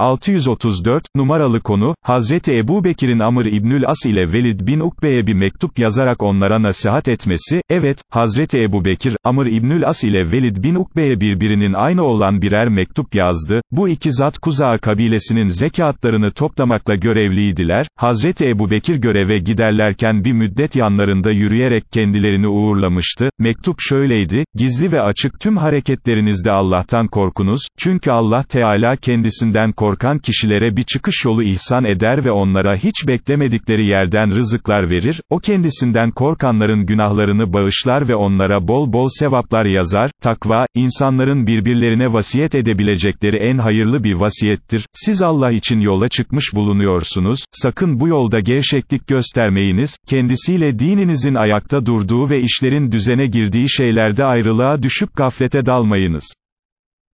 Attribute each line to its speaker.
Speaker 1: 634, numaralı konu, Hazreti Ebu Bekir'in Amr İbnül As ile Velid bin Ukbe'ye bir mektup yazarak onlara nasihat etmesi, evet, Hazreti Ebu Bekir, Amr İbnül As ile Velid bin Ukbe'ye birbirinin aynı olan birer mektup yazdı, bu iki zat Kuza'a kabilesinin zekatlarını toplamakla görevliydiler, Hazreti Ebu Bekir göreve giderlerken bir müddet yanlarında yürüyerek kendilerini uğurlamıştı, mektup şöyleydi, gizli ve açık tüm hareketlerinizde Allah'tan korkunuz, çünkü Allah Teala kendisinden korkan kişilere bir çıkış yolu ihsan eder ve onlara hiç beklemedikleri yerden rızıklar verir, o kendisinden korkanların günahlarını bağışlar ve onlara bol bol sevaplar yazar, takva, insanların birbirlerine vasiyet edebilecekleri en hayırlı bir vasiyettir, siz Allah için yola çıkmış bulunuyorsunuz, sakın bu yolda gevşeklik göstermeyiniz, kendisiyle dininizin ayakta durduğu ve işlerin düzene girdiği şeylerde ayrılığa düşüp gaflete dalmayınız.